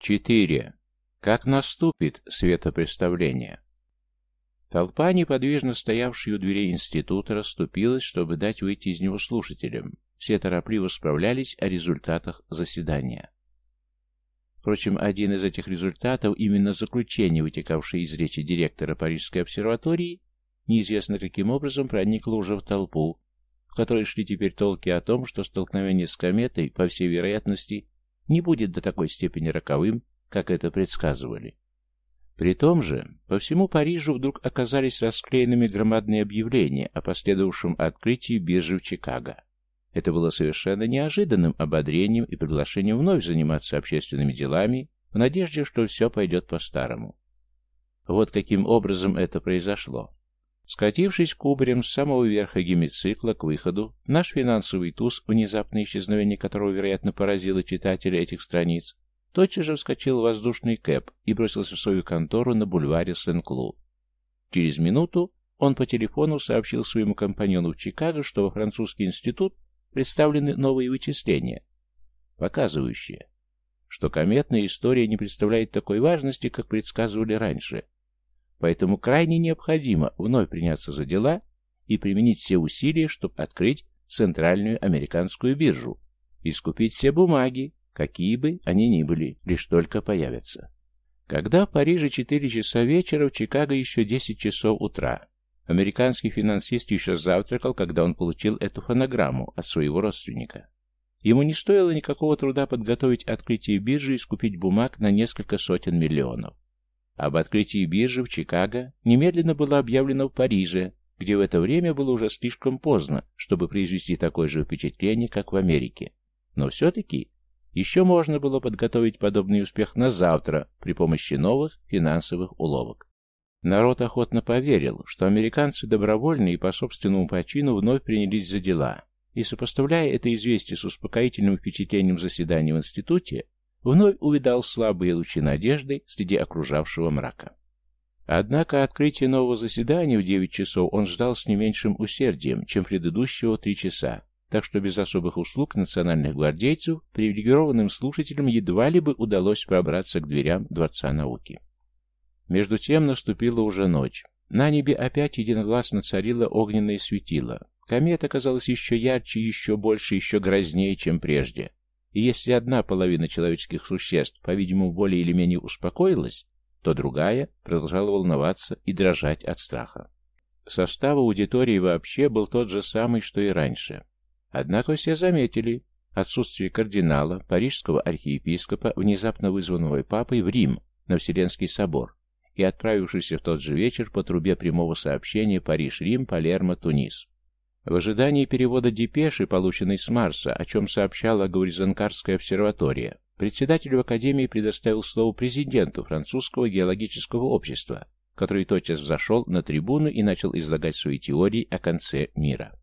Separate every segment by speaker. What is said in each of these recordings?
Speaker 1: 4. Как наступит светопреставление? Толпа, неподвижно стоявшая у дверей института, расступилась, чтобы дать выйти из него слушателям. Все торопливо справлялись о результатах заседания. Впрочем, один из этих результатов, именно заключение, вытекавшее из речи директора Парижской обсерватории, неизвестно каким образом проникло уже в толпу, в которой шли теперь толки о том, что столкновение с кометой, по всей вероятности, не будет до такой степени роковым, как это предсказывали. При том же, по всему Парижу вдруг оказались расклеенными громадные объявления о последовавшем открытии биржи в Чикаго. Это было совершенно неожиданным ободрением и приглашением вновь заниматься общественными делами в надежде, что все пойдет по-старому. Вот каким образом это произошло. Скатившись кубарем с самого верха гемицикла к выходу, наш финансовый туз, внезапное исчезновение которого, вероятно, поразило читателя этих страниц, тотчас же вскочил в воздушный кэп и бросился в свою контору на бульваре Сен-Клу. Через минуту он по телефону сообщил своему компаньону в Чикаго, что во французский институт представлены новые вычисления, показывающие, что кометная история не представляет такой важности, как предсказывали раньше – Поэтому крайне необходимо вновь приняться за дела и применить все усилия, чтобы открыть Центральную американскую биржу и скупить все бумаги, какие бы они ни были, лишь только появятся. Когда в Париже 4 часа вечера, в Чикаго еще 10 часов утра. Американский финансист еще завтракал, когда он получил эту фонограмму от своего родственника. Ему не стоило никакого труда подготовить открытие биржи и скупить бумаг на несколько сотен миллионов. Об открытии биржи в Чикаго немедленно было объявлено в Париже, где в это время было уже слишком поздно, чтобы произвести такое же впечатление, как в Америке. Но все-таки еще можно было подготовить подобный успех на завтра при помощи новых финансовых уловок. Народ охотно поверил, что американцы добровольно и по собственному почину вновь принялись за дела, и сопоставляя это известие с успокоительным впечатлением заседания в институте, вновь увидал слабые лучи надежды среди окружавшего мрака. Однако открытие нового заседания в 9 часов он ждал с не меньшим усердием, чем предыдущего три часа, так что без особых услуг национальных гвардейцев привилегированным слушателям едва ли бы удалось пробраться к дверям Дворца науки. Между тем наступила уже ночь. На небе опять единогласно царило огненное светило. Комета казалась еще ярче, еще больше, еще грознее, чем прежде. И если одна половина человеческих существ, по-видимому, более или менее успокоилась, то другая продолжала волноваться и дрожать от страха. Состав аудитории вообще был тот же самый, что и раньше. Однако все заметили отсутствие кардинала, парижского архиепископа, внезапно вызванного папой в Рим на Вселенский собор и отправившийся в тот же вечер по трубе прямого сообщения Париж-Рим, Палермо-Тунис. В ожидании перевода депеши, полученной с Марса, о чем сообщала Гауризанкарская обсерватория, председатель Академии предоставил слово президенту французского геологического общества, который тотчас взошел на трибуну и начал излагать свои теории о конце мира.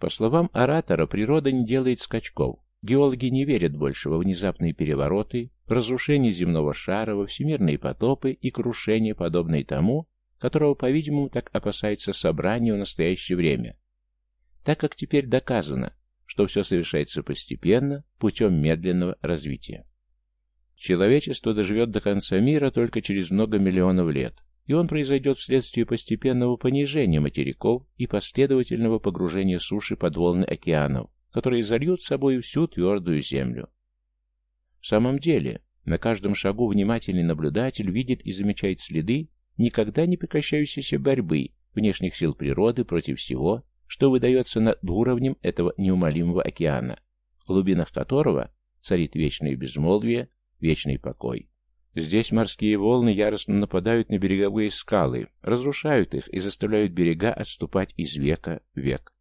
Speaker 1: По словам оратора, природа не делает скачков. Геологи не верят больше во внезапные перевороты, разрушение земного шара, во всемирные потопы и крушение, подобные тому, которого, по-видимому, так опасается собрание в настоящее время, так как теперь доказано, что все совершается постепенно, путем медленного развития. Человечество доживет до конца мира только через много миллионов лет, и он произойдет вследствие постепенного понижения материков и последовательного погружения суши под волны океанов, которые зальют собой всю твердую землю. В самом деле, на каждом шагу внимательный наблюдатель видит и замечает следы никогда не прекращающейся борьбы внешних сил природы против всего, что выдается над уровнем этого неумолимого океана, в глубинах которого царит вечное безмолвие, вечный покой. Здесь морские волны яростно нападают на береговые скалы, разрушают их и заставляют берега отступать из века в век.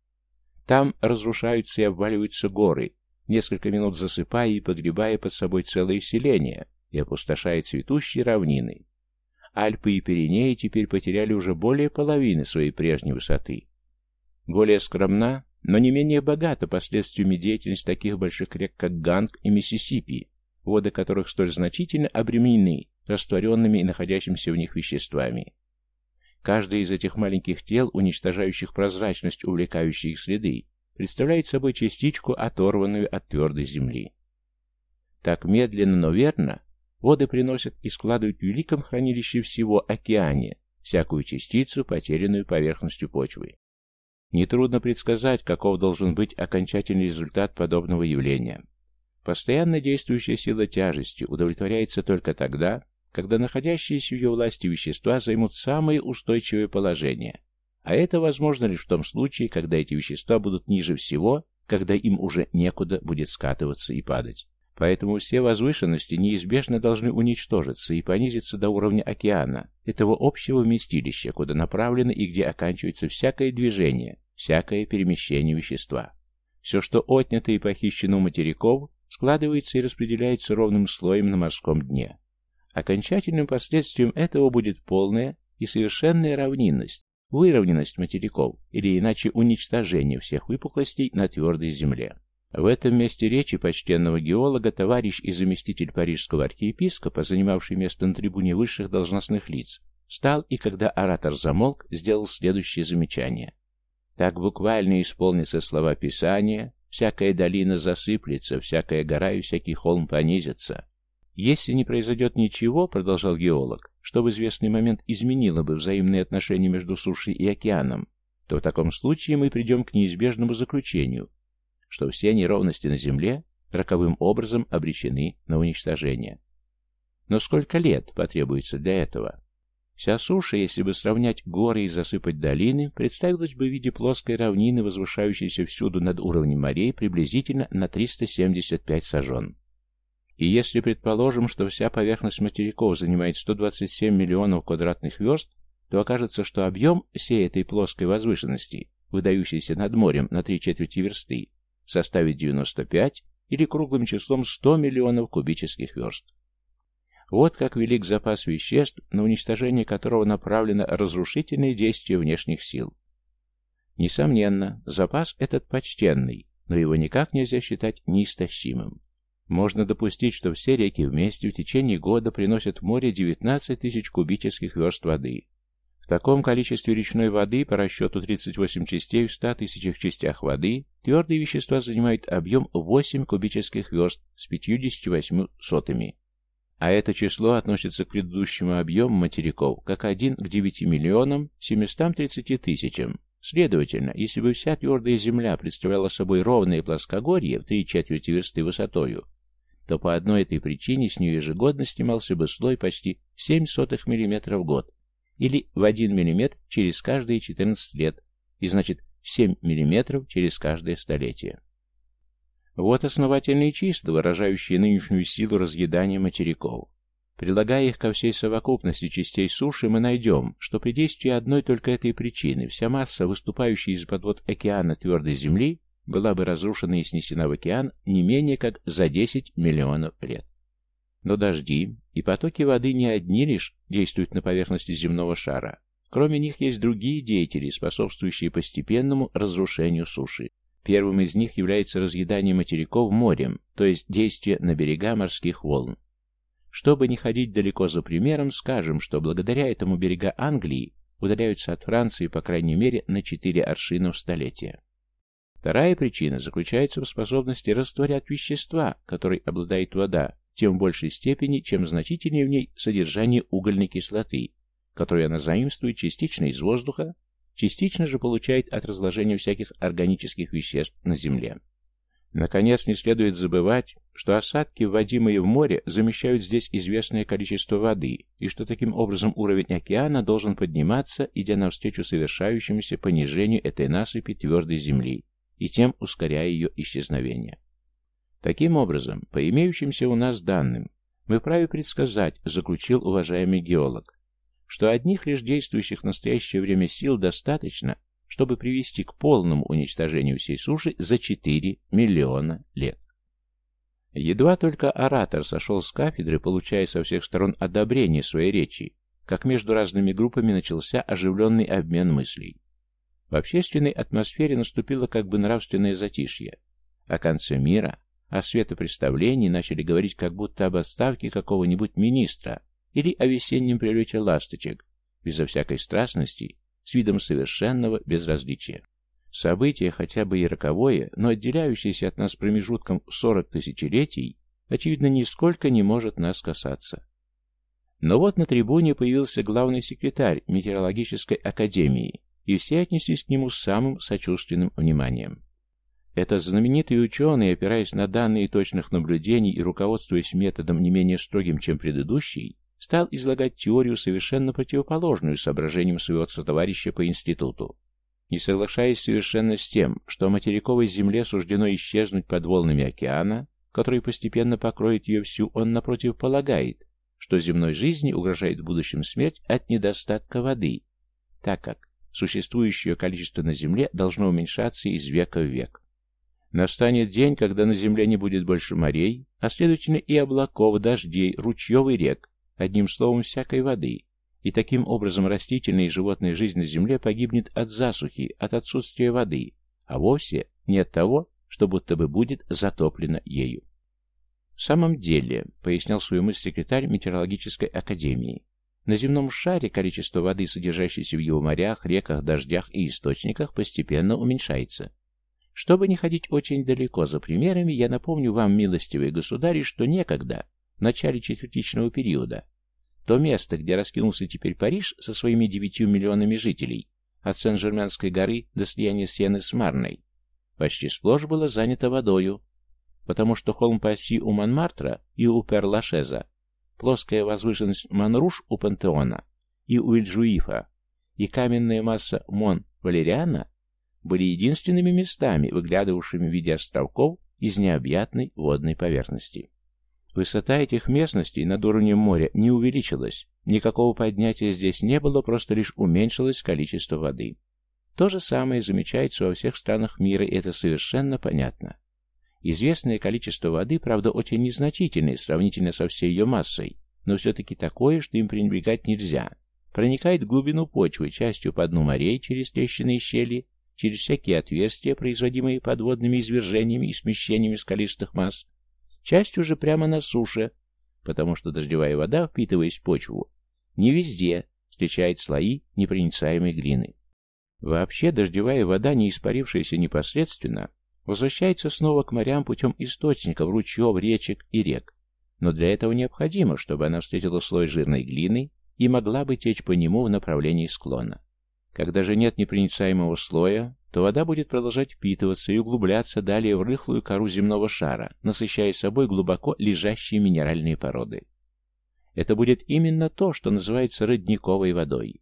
Speaker 1: Там разрушаются и обваливаются горы, несколько минут засыпая и погребая под собой целое селение и опустошая цветущие равнины. Альпы и Пиренеи теперь потеряли уже более половины своей прежней высоты. Более скромна, но не менее богата последствиями деятельности таких больших рек, как Ганг и Миссисипи, воды которых столь значительно обременены растворенными и находящимися в них веществами. Каждое из этих маленьких тел, уничтожающих прозрачность, увлекающие их следы, представляет собой частичку, оторванную от твердой земли. Так медленно, но верно воды приносят и складывают в великом хранилище всего океане всякую частицу, потерянную поверхностью почвы. Нетрудно предсказать, каков должен быть окончательный результат подобного явления. Постоянно действующая сила тяжести удовлетворяется только тогда, когда находящиеся в ее власти вещества займут самое устойчивое положение. А это возможно лишь в том случае, когда эти вещества будут ниже всего, когда им уже некуда будет скатываться и падать. Поэтому все возвышенности неизбежно должны уничтожиться и понизиться до уровня океана, этого общего вместилища, куда направлено и где оканчивается всякое движение, всякое перемещение вещества. Все, что отнято и похищено материков, складывается и распределяется ровным слоем на морском дне. Окончательным последствием этого будет полная и совершенная равнинность, выровненность материков, или иначе уничтожение всех выпуклостей на твердой земле. В этом месте речи почтенного геолога товарищ и заместитель парижского архиепископа, занимавший место на трибуне высших должностных лиц, встал и, когда оратор замолк, сделал следующее замечание. Так буквально исполнятся слова Писания, всякая долина засыплется, всякая гора и всякий холм понизится. Если не произойдет ничего, продолжал геолог, что в известный момент изменило бы взаимные отношения между сушей и океаном, то в таком случае мы придем к неизбежному заключению, что все неровности на Земле роковым образом обречены на уничтожение. Но сколько лет потребуется для этого? Вся суша, если бы сравнять горы и засыпать долины, представилась бы в виде плоской равнины, возвышающейся всюду над уровнем морей приблизительно на 375 сажен. И если предположим, что вся поверхность материков занимает 127 миллионов квадратных верст, то окажется, что объем всей этой плоской возвышенности, выдающейся над морем на три четверти версты, составит 95 или круглым числом 100 миллионов кубических верст. Вот как велик запас веществ, на уничтожение которого направлено разрушительное действие внешних сил. Несомненно, запас этот почтенный, но его никак нельзя считать неистощимым. Можно допустить, что все реки вместе в течение года приносят в море 19 тысяч кубических верст воды. В таком количестве речной воды, по расчету 38 частей в 100 тысячах частях воды, твердые вещества занимают объем 8 кубических верст с 58 сотыми. А это число относится к предыдущему объему материков, как 1 к 9 миллионам 730 тысячам. Следовательно, если бы вся твердая земля представляла собой ровное плоскогорье в три четверти версты высотою, то по одной этой причине с нее ежегодно снимался бы слой почти 7 сотых мм в год, или в 1 мм через каждые 14 лет, и значит 7 мм через каждое столетие. Вот основательные числа, выражающие нынешнюю силу разъедания материков. Прилагая их ко всей совокупности частей суши, мы найдем, что при действии одной только этой причины вся масса, выступающая из-под вод океана твердой земли, была бы разрушена и снесена в океан не менее как за 10 миллионов лет. Но дожди и потоки воды не одни лишь действуют на поверхности земного шара. Кроме них есть другие деятели, способствующие постепенному разрушению суши. Первым из них является разъедание материков морем, то есть действие на берега морских волн. Чтобы не ходить далеко за примером, скажем, что благодаря этому берега Англии удаляются от Франции по крайней мере на 4 аршина в столетие. Вторая причина заключается в способности растворять вещества, которой обладает вода, тем в большей степени, чем значительнее в ней содержание угольной кислоты, которую она заимствует частично из воздуха, частично же получает от разложения всяких органических веществ на Земле. Наконец, не следует забывать, что осадки, вводимые в море, замещают здесь известное количество воды, и что таким образом уровень океана должен подниматься, идя навстречу совершающемуся понижению этой насыпи твердой земли, и тем ускоряя ее исчезновение. Таким образом, по имеющимся у нас данным, мы вправе предсказать, заключил уважаемый геолог, что одних лишь действующих в настоящее время сил достаточно, чтобы привести к полному уничтожению всей суши за 4 миллиона лет. Едва только оратор сошел с кафедры, получая со всех сторон одобрение своей речи, как между разными группами начался оживленный обмен мыслей. В общественной атмосфере наступило как бы нравственное затишье. О конце мира, о светопредставлении начали говорить как будто об отставке какого-нибудь министра, или о весеннем прилете ласточек, безо всякой страстности, с видом совершенного безразличия. Событие, хотя бы и роковое, но отделяющееся от нас промежутком в сорок тысячелетий, очевидно, нисколько не может нас касаться. Но вот на трибуне появился главный секретарь Метеорологической академии, и все отнеслись к нему с самым сочувственным вниманием. Этот знаменитый ученый, опираясь на данные точных наблюдений и руководствуясь методом не менее строгим, чем предыдущий, стал излагать теорию, совершенно противоположную соображениям своего сотоварища по институту. Не соглашаясь совершенно с тем, что материковой земле суждено исчезнуть под волнами океана, который постепенно покроет ее всю, он, напротив, полагает, что земной жизни угрожает в будущем смерть от недостатка воды, так как существующее количество на Земле должно уменьшаться из века в век. Настанет день, когда на Земле не будет больше морей, а следовательно и облаков, дождей, ручьев и рек, одним словом, всякой воды, и таким образом растительная и животная жизнь на Земле погибнет от засухи, от отсутствия воды, а вовсе не от того, что будто бы будет затоплено ею. В самом деле, пояснял свою мысль секретарь Метеорологической академии, на земном шаре количество воды, содержащейся в его морях, реках, дождях и источниках, постепенно уменьшается. Чтобы не ходить очень далеко за примерами, я напомню вам, милостивые государи, что некогда, в начале четвертичного периода, то место, где раскинулся теперь Париж со своими девятью миллионами жителей, от Сен-Жерменской горы до слияния Сены с Марной, почти сплошь было занято водою, потому что холм Пасси у Монмартра и у Перлашеза, плоская возвышенность Монруш у Пантеона и у Ильжуифа, и каменная масса Мон-Валериана были единственными местами, выглядывавшими в виде островков из необъятной водной поверхности. Высота этих местностей над уровнем моря не увеличилась, никакого поднятия здесь не было, просто лишь уменьшилось количество воды. То же самое замечается во всех странах мира, и это совершенно понятно. Известное количество воды, правда, очень незначительное сравнительно со всей ее массой, но все-таки такое, что им пренебрегать нельзя. Проникает в глубину почвы, частью по дну морей через трещины и щели, через всякие отверстия, производимые подводными извержениями и смещениями скалистых масс, частью же прямо на суше, потому что дождевая вода, впитываясь в почву, не везде встречает слои непроницаемой глины. Вообще дождевая вода, не испарившаяся непосредственно, возвращается снова к морям путем источников, ручьев, речек и рек. Но для этого необходимо, чтобы она встретила слой жирной глины и могла бы течь по нему в направлении склона. Когда же нет непроницаемого слоя, то вода будет продолжать впитываться и углубляться далее в рыхлую кору земного шара, насыщая собой глубоко лежащие минеральные породы. Это будет именно то, что называется родниковой водой.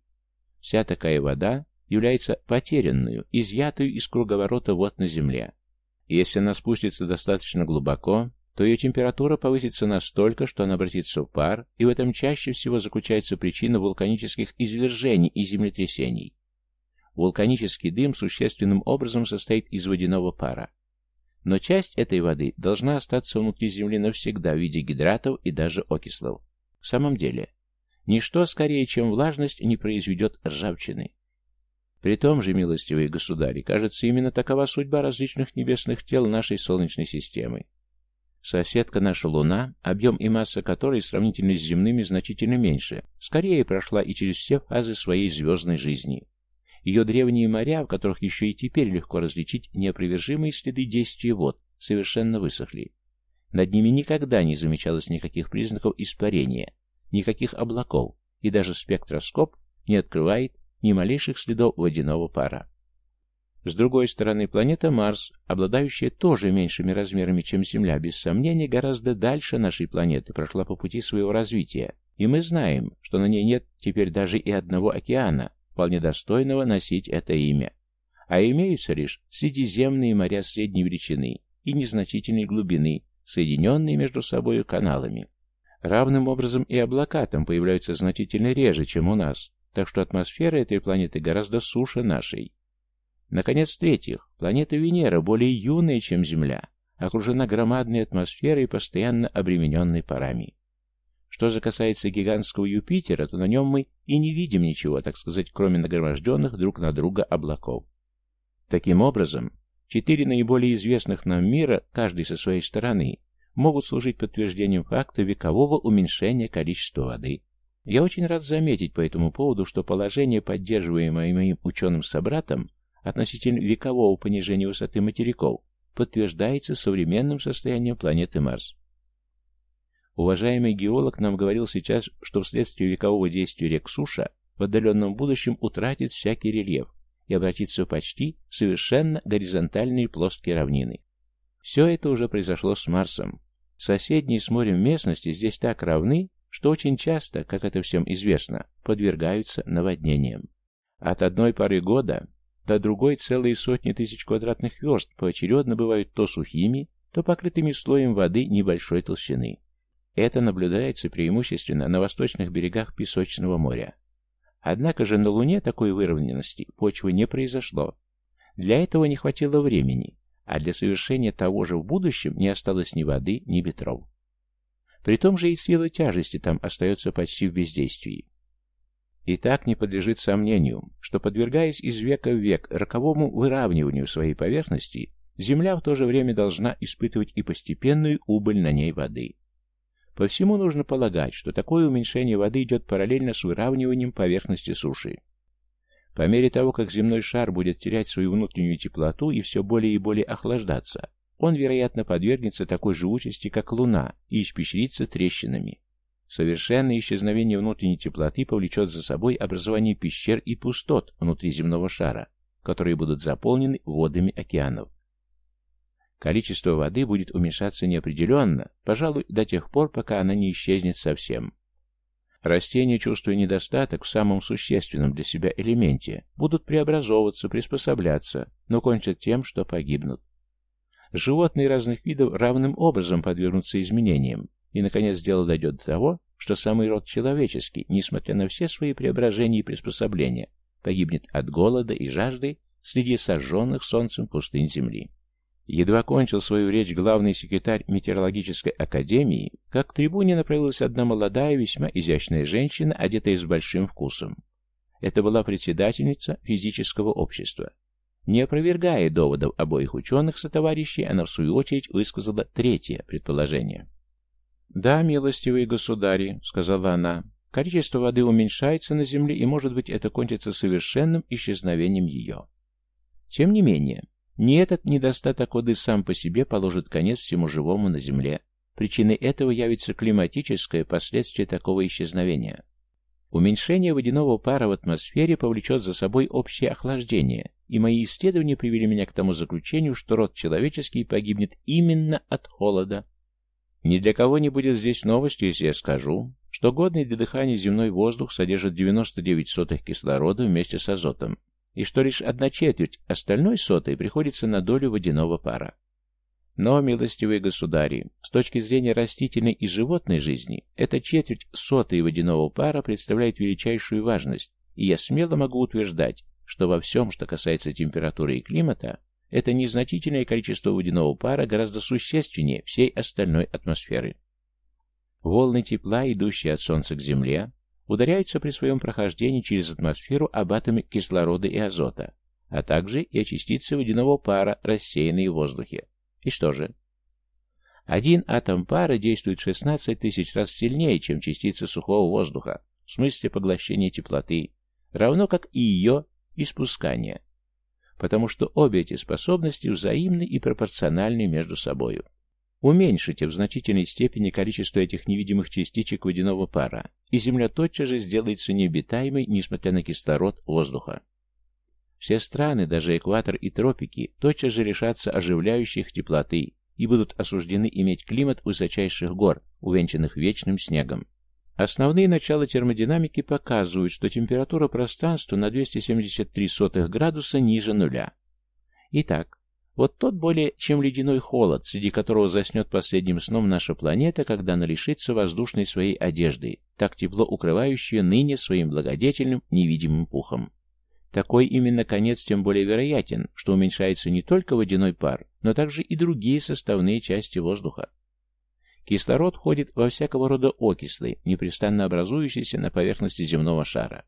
Speaker 1: Вся такая вода является потерянную, изъятую из круговорота вод на Земле. Если она спустится достаточно глубоко, то ее температура повысится настолько, что она обратится в пар, и в этом чаще всего заключается причина вулканических извержений и землетрясений. Вулканический дым существенным образом состоит из водяного пара. Но часть этой воды должна остаться внутри Земли навсегда в виде гидратов и даже окислов. В самом деле, ничто скорее, чем влажность, не произведет ржавчины. При том же, милостивые государи, кажется, именно такова судьба различных небесных тел нашей Солнечной системы. Соседка наша Луна, объем и масса которой сравнительно с земными значительно меньше, скорее прошла и через все фазы своей звездной жизни. Ее древние моря, в которых еще и теперь легко различить неопровержимые следы действия вод, совершенно высохли. Над ними никогда не замечалось никаких признаков испарения, никаких облаков, и даже спектроскоп не открывает ни малейших следов водяного пара. С другой стороны, планета Марс, обладающая тоже меньшими размерами, чем Земля, без сомнения, гораздо дальше нашей планеты, прошла по пути своего развития, и мы знаем, что на ней нет теперь даже и одного океана, вполне достойного носить это имя. А имеются лишь средиземные моря средней величины и незначительной глубины, соединенные между собой каналами. Равным образом и облака там появляются значительно реже, чем у нас, так что атмосфера этой планеты гораздо суше нашей. Наконец, в-третьих, планета Венера более юная, чем Земля, окружена громадной атмосферой, постоянно обремененной парами. Что же касается гигантского Юпитера, то на нем мы и не видим ничего, так сказать, кроме нагроможденных друг на друга облаков. Таким образом, четыре наиболее известных нам мира, каждый со своей стороны, могут служить подтверждением факта векового уменьшения количества воды. Я очень рад заметить по этому поводу, что положение, поддерживаемое моим ученым-собратом относительно векового понижения высоты материков, подтверждается современным состоянием планеты Марс. Уважаемый геолог нам говорил сейчас, что вследствие векового действия рек суша в отдаленном будущем утратит всякий рельеф и обратится в почти совершенно горизонтальные плоские равнины. Все это уже произошло с Марсом. Соседние с морем местности здесь так равны, что очень часто, как это всем известно, подвергаются наводнениям. От одной пары года до другой целые сотни тысяч квадратных верст поочередно бывают то сухими, то покрытыми слоем воды небольшой толщины. Это наблюдается преимущественно на восточных берегах Песочного моря. Однако же на Луне такой выровненности почвы не произошло. Для этого не хватило времени, а для совершения того же в будущем не осталось ни воды, ни ветров. При том же и сила тяжести там остается почти в бездействии. И так не подлежит сомнению, что, подвергаясь из века в век роковому выравниванию своей поверхности, Земля в то же время должна испытывать и постепенную убыль на ней воды. По всему нужно полагать, что такое уменьшение воды идет параллельно с выравниванием поверхности суши. По мере того, как земной шар будет терять свою внутреннюю теплоту и все более и более охлаждаться, он, вероятно, подвергнется такой же участи, как Луна, и испещрится трещинами. Совершенное исчезновение внутренней теплоты повлечет за собой образование пещер и пустот внутри земного шара, которые будут заполнены водами океанов. Количество воды будет уменьшаться неопределенно, пожалуй, до тех пор, пока она не исчезнет совсем. Растения, чувствуя недостаток в самом существенном для себя элементе, будут преобразовываться, приспосабляться, но кончат тем, что погибнут. Животные разных видов равным образом подвергнутся изменениям, и, наконец, дело дойдет до того, что самый род человеческий, несмотря на все свои преображения и приспособления, погибнет от голода и жажды среди сожженных солнцем пустынь Земли. Едва кончил свою речь главный секретарь метеорологической академии, как к трибуне направилась одна молодая, весьма изящная женщина, одетая с большим вкусом. Это была председательница физического общества. Не опровергая доводов обоих ученых-сотоварищей, она в свою очередь высказала третье предположение. «Да, милостивые государи», — сказала она, — «количество воды уменьшается на Земле, и, может быть, это кончится совершенным исчезновением ее. Тем не менее, не этот недостаток воды сам по себе положит конец всему живому на Земле. Причиной этого явится климатическое последствие такого исчезновения. Уменьшение водяного пара в атмосфере повлечет за собой общее охлаждение, и мои исследования привели меня к тому заключению, что род человеческий погибнет именно от холода. Ни для кого не будет здесь новостью, если я скажу, что годный для дыхания земной воздух содержит 99 сотых кислорода вместе с азотом, и что лишь одна четверть остальной сотой приходится на долю водяного пара. Но, милостивые государи, с точки зрения растительной и животной жизни, эта четверть сотой водяного пара представляет величайшую важность, и я смело могу утверждать, что во всем, что касается температуры и климата, это незначительное количество водяного пара гораздо существеннее всей остальной атмосферы. Волны тепла, идущие от Солнца к Земле, ударяются при своем прохождении через атмосферу об атоме кислорода и азота, а также и о частице водяного пара, рассеянные в воздухе. И что же? Один атом пара действует 16 тысяч раз сильнее, чем частица сухого воздуха, в смысле поглощения теплоты, равно как и ее испускание, потому что обе эти способности взаимны и пропорциональны между собою. Уменьшите в значительной степени количество этих невидимых частичек водяного пара, и Земля тотчас же сделается необитаемой, несмотря на кислород воздуха. Все страны, даже экватор и тропики, тотчас же лишатся оживляющих теплоты и будут осуждены иметь климат высочайших гор, увенчанных вечным снегом. Основные начала термодинамики показывают, что температура пространства на 273 градуса ниже нуля. Итак, вот тот более чем ледяной холод, среди которого заснет последним сном наша планета, когда она лишится воздушной своей одежды, так тепло укрывающей ныне своим благодетельным невидимым пухом. Такой именно конец тем более вероятен, что уменьшается не только водяной пар, но также и другие составные части воздуха. Кислород входит во всякого рода окислы, непрестанно образующиеся на поверхности земного шара.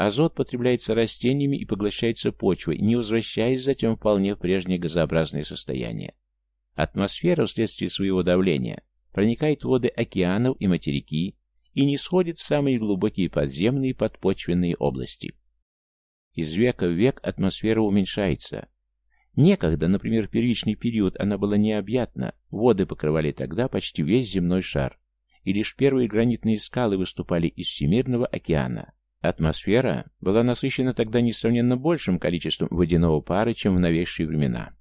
Speaker 1: Азот потребляется растениями и поглощается почвой, не возвращаясь затем вполне в прежнее газообразное состояние. Атмосфера вследствие своего давления проникает в воды океанов и материки и не сходит в самые глубокие подземные подпочвенные области. Из века в век атмосфера уменьшается. Некогда, например, в первичный период она была необъятна, воды покрывали тогда почти весь земной шар, и лишь первые гранитные скалы выступали из Всемирного океана. Атмосфера была насыщена тогда несравненно большим количеством водяного пара, чем в новейшие времена.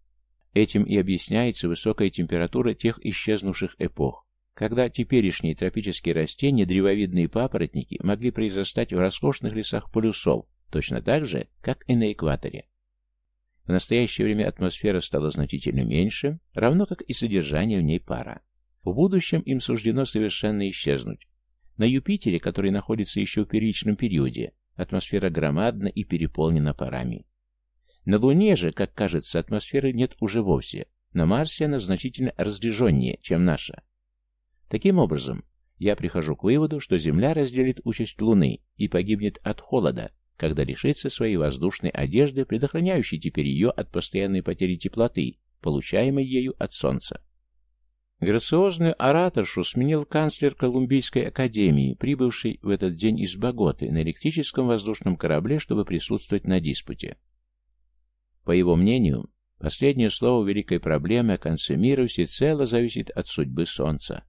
Speaker 1: Этим и объясняется высокая температура тех исчезнувших эпох, когда теперешние тропические растения, древовидные папоротники, могли произрастать в роскошных лесах полюсов, точно так же, как и на экваторе. В настоящее время атмосфера стала значительно меньше, равно как и содержание в ней пара. В будущем им суждено совершенно исчезнуть. На Юпитере, который находится еще в первичном периоде, атмосфера громадна и переполнена парами. На Луне же, как кажется, атмосферы нет уже вовсе. На Марсе она значительно разреженнее, чем наша. Таким образом, я прихожу к выводу, что Земля разделит участь Луны и погибнет от холода, когда лишится своей воздушной одежды, предохраняющей теперь ее от постоянной потери теплоты, получаемой ею от Солнца. Грациозную ораторшу сменил канцлер Колумбийской академии, прибывший в этот день из Боготы на электрическом воздушном корабле, чтобы присутствовать на диспуте. По его мнению, последнее слово великой проблемы о конце мира всецело зависит от судьбы Солнца.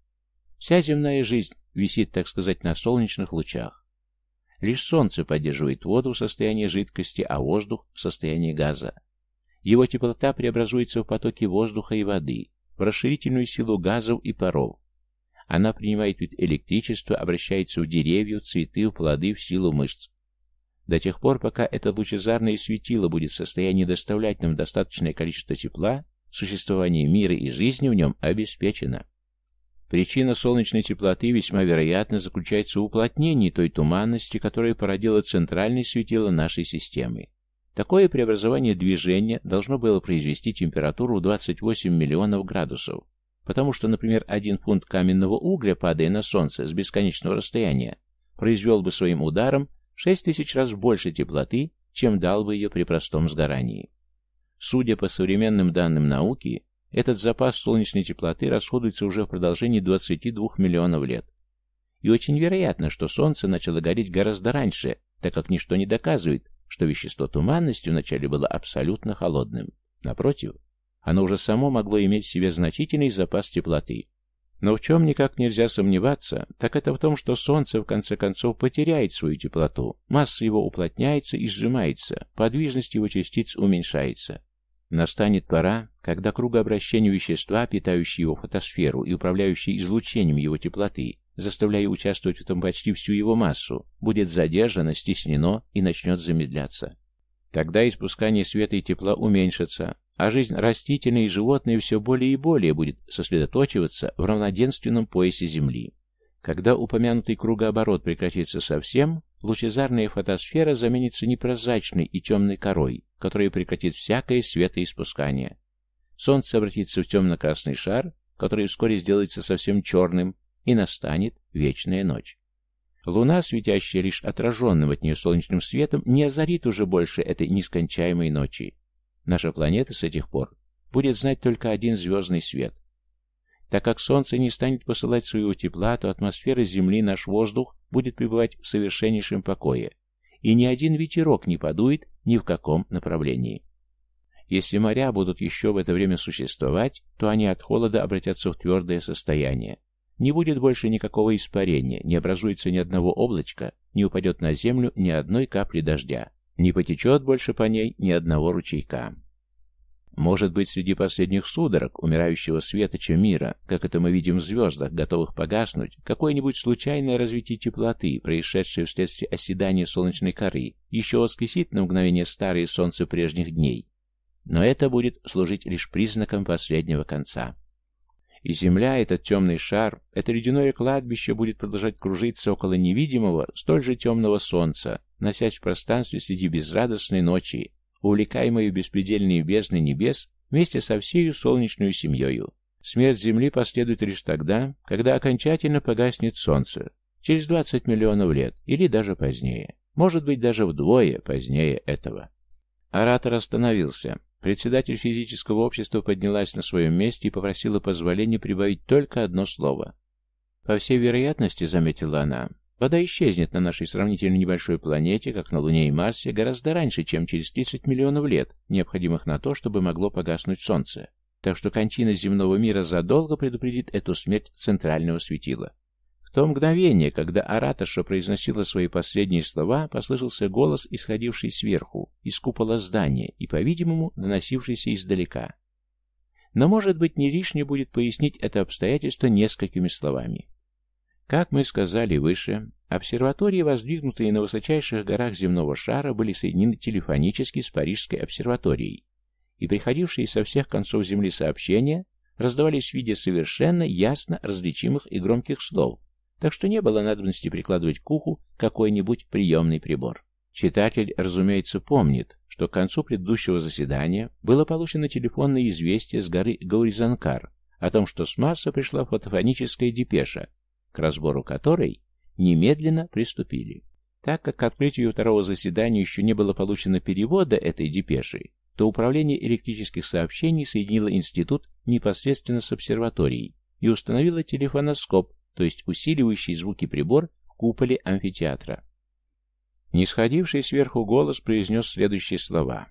Speaker 1: Вся земная жизнь висит, так сказать, на солнечных лучах. Лишь Солнце поддерживает воду в состоянии жидкости, а воздух в состоянии газа. Его теплота преобразуется в потоки воздуха и воды, в расширительную силу газов и паров. Она принимает вид электричества, обращается в деревья, в цветы, в плоды, в силу мышц. До тех пор, пока это лучезарное светило будет в состоянии доставлять нам достаточное количество тепла, существование мира и жизни в нем обеспечено. Причина солнечной теплоты весьма вероятно заключается в уплотнении той туманности, которая породила центральное светило нашей системы. Такое преобразование движения должно было произвести температуру 28 миллионов градусов, потому что, например, один фунт каменного угля, падая на Солнце с бесконечного расстояния, произвел бы своим ударом 6 тысяч раз больше теплоты, чем дал бы ее при простом сгорании. Судя по современным данным науки, этот запас солнечной теплоты расходуется уже в продолжении 22 миллионов лет. И очень вероятно, что Солнце начало гореть гораздо раньше, так как ничто не доказывает, что вещество туманности вначале было абсолютно холодным. Напротив, оно уже само могло иметь в себе значительный запас теплоты. Но в чем никак нельзя сомневаться, так это в том, что Солнце в конце концов потеряет свою теплоту, масса его уплотняется и сжимается, подвижность его частиц уменьшается. Настанет пора, когда кругообращение вещества, питающее его фотосферу и управляющее излучением его теплоты, заставляя участвовать в этом почти всю его массу, будет задержано, стеснено и начнет замедляться. Тогда испускание света и тепла уменьшится, а жизнь растительная и животная все более и более будет сосредоточиваться в равноденственном поясе Земли. Когда упомянутый кругооборот прекратится совсем, лучезарная фотосфера заменится непрозрачной и темной корой, которая прекратит всякое светоиспускание. Солнце обратится в темно-красный шар, который вскоре сделается совсем черным, и настанет вечная ночь. Луна, светящая лишь отраженным от нее солнечным светом, не озарит уже больше этой нескончаемой ночи. Наша планета с этих пор будет знать только один звездный свет. Так как Солнце не станет посылать своего тепла, то атмосфера Земли, наш воздух, будет пребывать в совершеннейшем покое, и ни один ветерок не подует ни в каком направлении. Если моря будут еще в это время существовать, то они от холода обратятся в твердое состояние. Не будет больше никакого испарения, не образуется ни одного облачка, не упадет на землю ни одной капли дождя, не потечет больше по ней ни одного ручейка. Может быть, среди последних судорог умирающего светоча мира, как это мы видим в звездах, готовых погаснуть, какое-нибудь случайное развитие теплоты, происшедшее вследствие оседания солнечной коры, еще воскресит на мгновение старые солнце прежних дней. Но это будет служить лишь признаком последнего конца. И Земля, этот темный шар, это ледяное кладбище будет продолжать кружиться около невидимого, столь же темного солнца, носясь в пространстве среди безрадостной ночи, увлекаемую беспредельные бездны небес вместе со всею солнечной семьей. Смерть Земли последует лишь тогда, когда окончательно погаснет Солнце, через 20 миллионов лет или даже позднее, может быть даже вдвое позднее этого. Оратор остановился. Председатель физического общества поднялась на своем месте и попросила позволения прибавить только одно слово. «По всей вероятности», — заметила она, Вода исчезнет на нашей сравнительно небольшой планете, как на Луне и Марсе, гораздо раньше, чем через 30 миллионов лет, необходимых на то, чтобы могло погаснуть Солнце. Так что кончина земного мира задолго предупредит эту смерть центрального светила. В то мгновение, когда ораторша произносила свои последние слова, послышался голос, исходивший сверху, из купола здания и, по-видимому, доносившийся издалека. Но, может быть, не лишнее будет пояснить это обстоятельство несколькими словами. Как мы сказали выше, обсерватории, воздвигнутые на высочайших горах земного шара, были соединены телефонически с Парижской обсерваторией, и приходившие со всех концов Земли сообщения раздавались в виде совершенно ясно различимых и громких слов, так что не было надобности прикладывать к уху какой-нибудь приемный прибор. Читатель, разумеется, помнит, что к концу предыдущего заседания было получено телефонное известие с горы Гауризанкар о том, что с Марса пришла фотофоническая депеша, к разбору которой немедленно приступили. Так как к открытию второго заседания еще не было получено перевода этой депеши, то Управление электрических сообщений соединило институт непосредственно с обсерваторией и установило телефоноскоп, то есть усиливающий звуки прибор в куполе амфитеатра. Нисходивший сверху голос произнес следующие слова.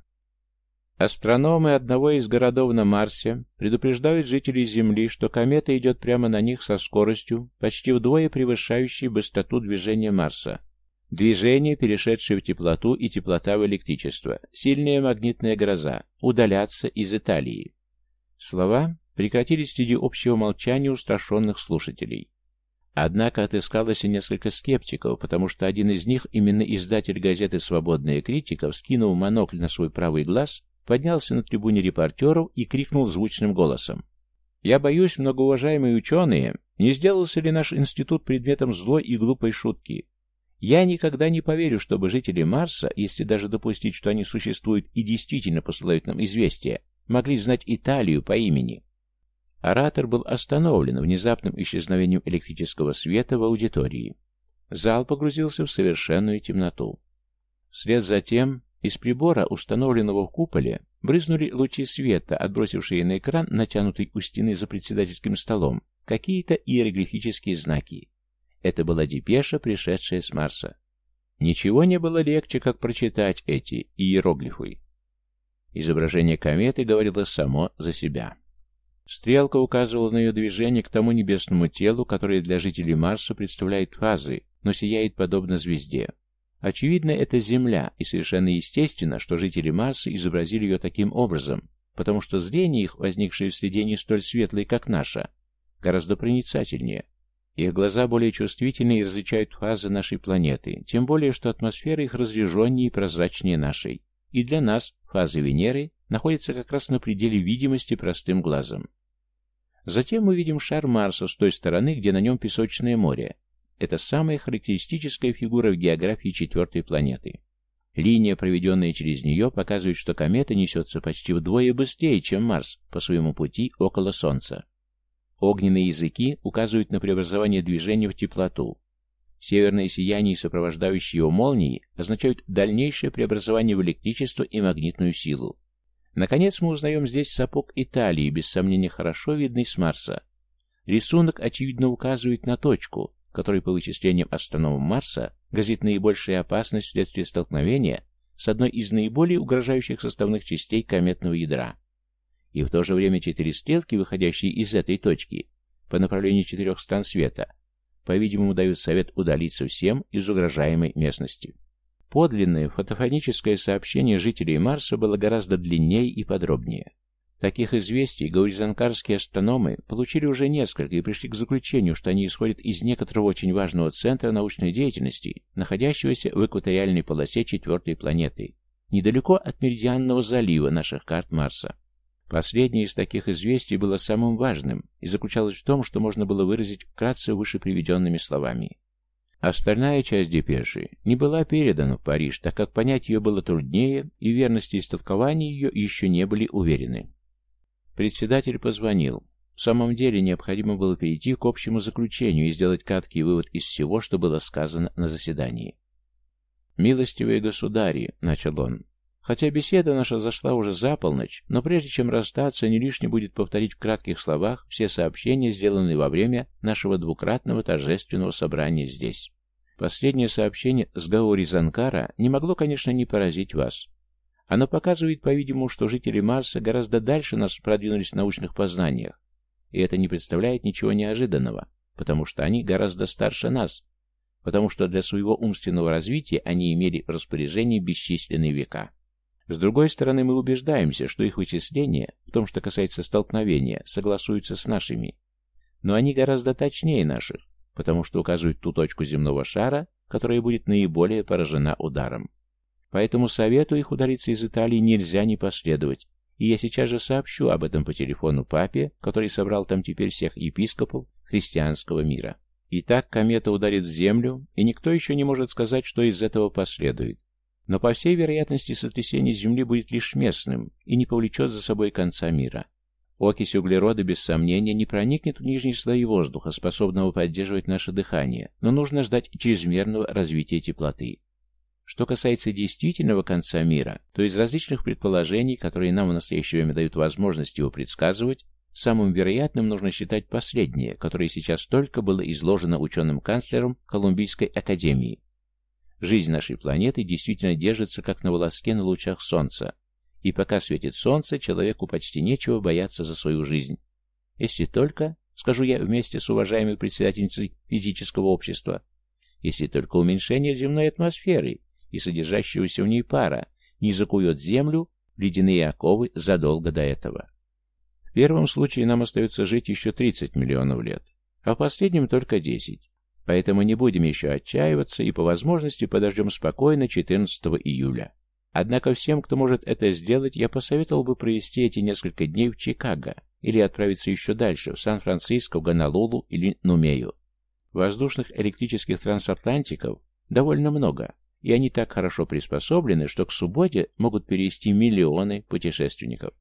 Speaker 1: Астрономы одного из городов на Марсе предупреждают жителей Земли, что комета идет прямо на них со скоростью, почти вдвое превышающей быстроту движения Марса. Движение, перешедшее в теплоту и теплота в электричество. Сильная магнитная гроза. Удаляться из Италии. Слова прекратились среди общего молчания устрашенных слушателей. Однако отыскалось и несколько скептиков, потому что один из них, именно издатель газеты «Свободная критика», вскинув монокль на свой правый глаз, поднялся на трибуне репортеров и крикнул звучным голосом. «Я боюсь, многоуважаемые ученые, не сделался ли наш институт предметом злой и глупой шутки? Я никогда не поверю, чтобы жители Марса, если даже допустить, что они существуют и действительно посылают нам известия, могли знать Италию по имени». Оратор был остановлен внезапным исчезновением электрического света в аудитории. Зал погрузился в совершенную темноту. Вслед за тем из прибора, установленного в куполе, брызнули лучи света, отбросившие на экран, натянутый у стены за председательским столом, какие-то иероглифические знаки. Это была депеша, пришедшая с Марса. Ничего не было легче, как прочитать эти иероглифы. Изображение кометы говорило само за себя. Стрелка указывала на ее движение к тому небесному телу, которое для жителей Марса представляет фазы, но сияет подобно звезде. Очевидно, это Земля, и совершенно естественно, что жители Марса изобразили ее таким образом, потому что зрение их, возникшее в среде не столь светлое, как наше, гораздо проницательнее. Их глаза более чувствительны и различают фазы нашей планеты, тем более, что атмосфера их разреженнее и прозрачнее нашей. И для нас фазы Венеры находятся как раз на пределе видимости простым глазом. Затем мы видим шар Марса с той стороны, где на нем песочное море, это самая характеристическая фигура в географии четвертой планеты. Линия, проведенная через нее, показывает, что комета несется почти вдвое быстрее, чем Марс, по своему пути около Солнца. Огненные языки указывают на преобразование движения в теплоту. Северное сияние, сопровождающие его молнии, означают дальнейшее преобразование в электричество и магнитную силу. Наконец мы узнаем здесь сапог Италии, без сомнения хорошо видный с Марса. Рисунок, очевидно, указывает на точку, который по вычислениям астрономов Марса грозит наибольшая опасность вследствие столкновения с одной из наиболее угрожающих составных частей кометного ядра. И в то же время четыре стрелки, выходящие из этой точки, по направлению четырех стран света, по-видимому, дают совет удалиться всем из угрожаемой местности. Подлинное фотофоническое сообщение жителей Марса было гораздо длиннее и подробнее. Таких известий гауризанкарские астрономы получили уже несколько и пришли к заключению, что они исходят из некоторого очень важного центра научной деятельности, находящегося в экваториальной полосе четвертой планеты, недалеко от Меридианного залива наших карт Марса. Последнее из таких известий было самым важным и заключалось в том, что можно было выразить вкратце выше приведенными словами. Остальная часть депеши не была передана в Париж, так как понять ее было труднее, и верности истолкования ее еще не были уверены. Председатель позвонил. В самом деле необходимо было перейти к общему заключению и сделать краткий вывод из всего, что было сказано на заседании. «Милостивые государи», — начал он, — «хотя беседа наша зашла уже за полночь, но прежде чем расстаться, не лишне будет повторить в кратких словах все сообщения, сделанные во время нашего двукратного торжественного собрания здесь». Последнее сообщение с Гаори Занкара не могло, конечно, не поразить вас. Оно показывает, по-видимому, что жители Марса гораздо дальше нас продвинулись в научных познаниях, и это не представляет ничего неожиданного, потому что они гораздо старше нас, потому что для своего умственного развития они имели в распоряжении бесчисленные века. С другой стороны, мы убеждаемся, что их вычисления, в том, что касается столкновения, согласуются с нашими. Но они гораздо точнее наших, потому что указывают ту точку земного шара, которая будет наиболее поражена ударом. Поэтому совету их удариться из Италии нельзя не последовать, и я сейчас же сообщу об этом по телефону папе, который собрал там теперь всех епископов христианского мира. Итак, комета ударит в Землю, и никто еще не может сказать, что из этого последует. Но, по всей вероятности, сотрясение Земли будет лишь местным и не повлечет за собой конца мира. Окись углерода, без сомнения, не проникнет в нижние слои воздуха, способного поддерживать наше дыхание, но нужно ждать чрезмерного развития теплоты. Что касается действительного конца мира, то из различных предположений, которые нам в настоящее время дают возможность его предсказывать, самым вероятным нужно считать последнее, которое сейчас только было изложено ученым-канцлером Колумбийской академии. Жизнь нашей планеты действительно держится как на волоске на лучах Солнца, и пока светит Солнце, человеку почти нечего бояться за свою жизнь. Если только, скажу я вместе с уважаемой председательницей физического общества, если только уменьшение земной атмосферы и содержащегося в ней пара не закует Землю в ледяные оковы задолго до этого. В первом случае нам остается жить еще 30 миллионов лет, а в последнем только 10. Поэтому не будем еще отчаиваться и по возможности подождем спокойно 14 июля. Однако всем, кто может это сделать, я посоветовал бы провести эти несколько дней в Чикаго или отправиться еще дальше, в Сан-Франциско, в Гонолулу или Нумею. Воздушных электрических трансатлантиков довольно много, и они так хорошо приспособлены, что к субботе могут перевести миллионы путешественников.